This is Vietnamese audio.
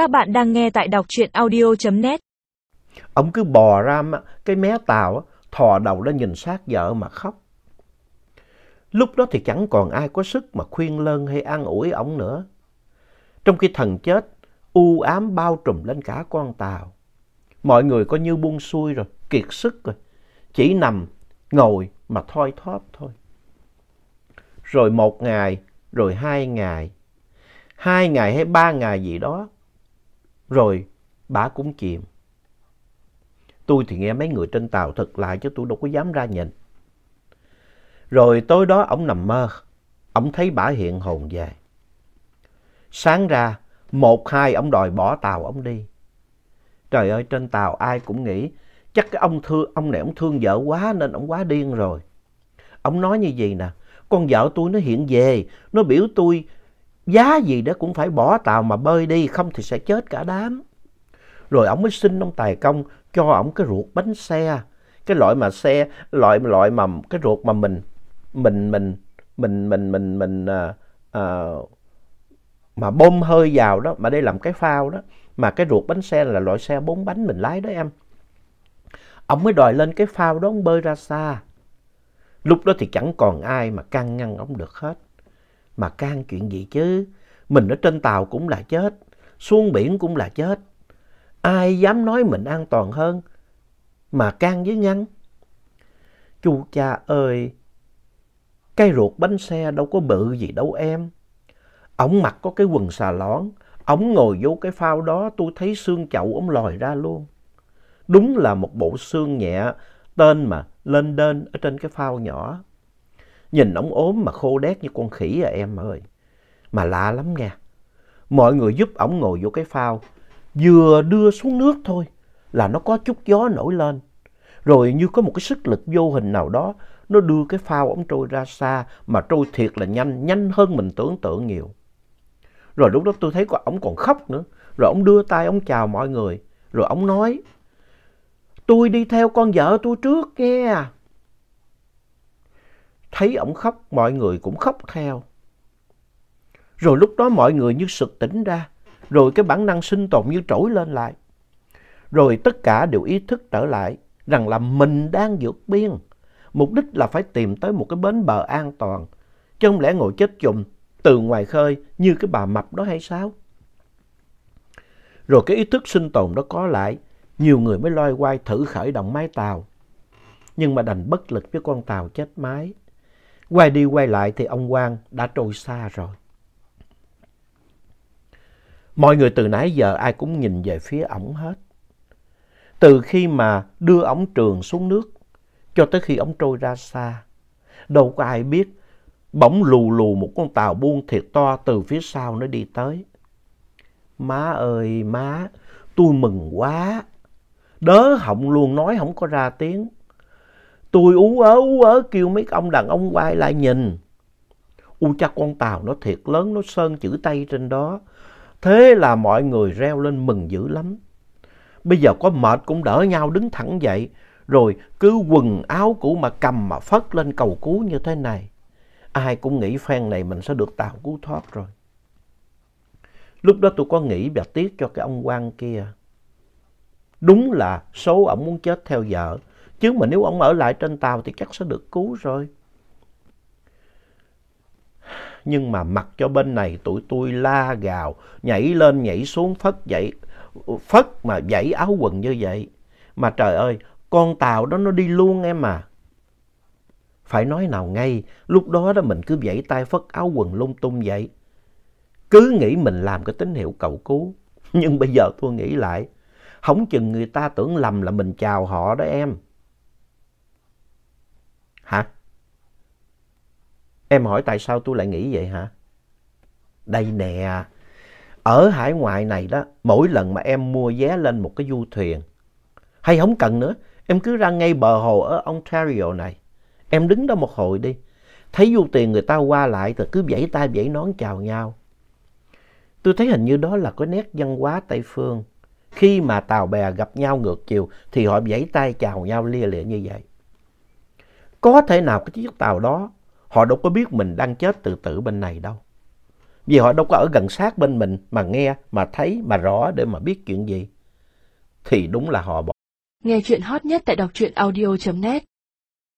Các bạn đang nghe tại đọc truyện audio.net. Ông cứ bò ra cái mé tàu, thò đầu lên nhìn sát vợ mà khóc. Lúc đó thì chẳng còn ai có sức mà khuyên lơn hay an ủi ông nữa. Trong khi thần chết, u ám bao trùm lên cả con tàu. Mọi người coi như buông xuôi rồi, kiệt sức rồi. Chỉ nằm, ngồi mà thoi thóp thôi. Rồi một ngày, rồi hai ngày. Hai ngày hay ba ngày gì đó. Rồi bà cũng chìm. Tôi thì nghe mấy người trên tàu thật lại chứ tôi đâu có dám ra nhìn. Rồi tối đó ông nằm mơ, ông thấy bà hiện hồn về. Sáng ra, một hai ông đòi bỏ tàu ông đi. Trời ơi, trên tàu ai cũng nghĩ chắc cái ông thương, ông này ông thương vợ quá nên ông quá điên rồi. Ông nói như gì nè, con vợ tôi nó hiện về, nó biểu tôi giá gì đó cũng phải bỏ tàu mà bơi đi, không thì sẽ chết cả đám. Rồi ông mới xin ông Tài Công cho ông cái ruột bánh xe, cái loại mà xe, loại loại mà cái ruột mà mình mình mình mình mình mình mình à, à, mà bơm hơi vào đó mà đây làm cái phao đó. Mà cái ruột bánh xe là loại xe bốn bánh mình lái đó em. Ông mới đòi lên cái phao đó ông bơi ra xa. Lúc đó thì chẳng còn ai mà can ngăn ông được hết mà can chuyện gì chứ mình ở trên tàu cũng là chết xuống biển cũng là chết ai dám nói mình an toàn hơn mà can với ngăn chu cha ơi cái ruột bánh xe đâu có bự gì đâu em. Ông mặc có cái quần xà lón, ông ngồi vô cái phao đó tôi thấy xương chậu ông lòi ra luôn. Đúng là một bộ xương nhẹ, tên mà lên đên ở trên cái phao nhỏ. Nhìn ổng ốm mà khô đét như con khỉ à em ơi. Mà lạ lắm nha. Mọi người giúp ổng ngồi vô cái phao, vừa đưa xuống nước thôi là nó có chút gió nổi lên. Rồi như có một cái sức lực vô hình nào đó nó đưa cái phao ổng trôi ra xa mà trôi thiệt là nhanh, nhanh hơn mình tưởng tượng nhiều. Rồi lúc đó tôi thấy ổng còn khóc nữa. Rồi ổng đưa tay ổng chào mọi người. Rồi ổng nói, tôi đi theo con vợ tôi trước nghe. À. Thấy ổng khóc, mọi người cũng khóc theo. Rồi lúc đó mọi người như sực tỉnh ra. Rồi cái bản năng sinh tồn như trỗi lên lại. Rồi tất cả đều ý thức trở lại rằng là mình đang vượt biên. Mục đích là phải tìm tới một cái bến bờ an toàn. Chứ không lẽ ngồi chết chùm từ ngoài khơi như cái bà mập đó hay sao? Rồi cái ý thức sinh tồn đó có lại, nhiều người mới loay quay thử khởi động máy tàu. Nhưng mà đành bất lực với con tàu chết máy. Quay đi quay lại thì ông Quang đã trôi xa rồi. Mọi người từ nãy giờ ai cũng nhìn về phía ổng hết. Từ khi mà đưa ổng trường xuống nước, cho tới khi ổng trôi ra xa. Đâu có ai biết, bỗng lù lù một con tàu buôn thiệt to từ phía sau nó đi tới. Má ơi má, tôi mừng quá. Đớ họng luôn nói không có ra tiếng. Tôi ú ớ ú ớ kêu mấy ông đàn ông quay lại nhìn. U cha con tàu nó thiệt lớn, nó sơn chữ tay trên đó. Thế là mọi người reo lên mừng dữ lắm. Bây giờ có mệt cũng đỡ nhau đứng thẳng dậy, rồi cứ quần áo cũ mà cầm mà phất lên cầu cứu như thế này. Ai cũng nghĩ phen này mình sẽ được tàu cứu thoát rồi. Lúc đó tôi có nghĩ và tiếc cho cái ông quan kia. Đúng là số ổng muốn chết theo vợ. Chứ mà nếu ông ở lại trên tàu thì chắc sẽ được cứu rồi. Nhưng mà mặc cho bên này tụi tôi la gào, nhảy lên nhảy xuống phất dậy, phất mà dãy áo quần như vậy. Mà trời ơi, con tàu đó nó đi luôn em à. Phải nói nào ngay, lúc đó đó mình cứ vẫy tay phất áo quần lung tung vậy. Cứ nghĩ mình làm cái tín hiệu cầu cứu. Nhưng bây giờ tôi nghĩ lại, không chừng người ta tưởng lầm là mình chào họ đó em. Hả? Em hỏi tại sao tôi lại nghĩ vậy hả? Đây nè, ở hải ngoại này đó, mỗi lần mà em mua vé lên một cái du thuyền, hay không cần nữa, Em cứ ra ngay bờ hồ ở Ontario này. Em đứng đó một hồi đi. Thấy du thuyền người ta qua lại thì cứ vẫy tay vẫy nón chào nhau. Tôi thấy hình như đó là có nét văn hóa Tây Phương. Khi mà tàu bè gặp nhau ngược chiều thì họ vẫy tay chào nhau lia lịa như vậy. Có thể nào cái chiếc tàu đó họ đâu có biết mình đang chết từ tử bên này đâu. Vì họ đâu có ở gần sát bên mình mà nghe, mà thấy, mà rõ để mà biết chuyện gì. Thì đúng là họ bỏ. Nghe chuyện hot nhất tại đọc truyện audio.net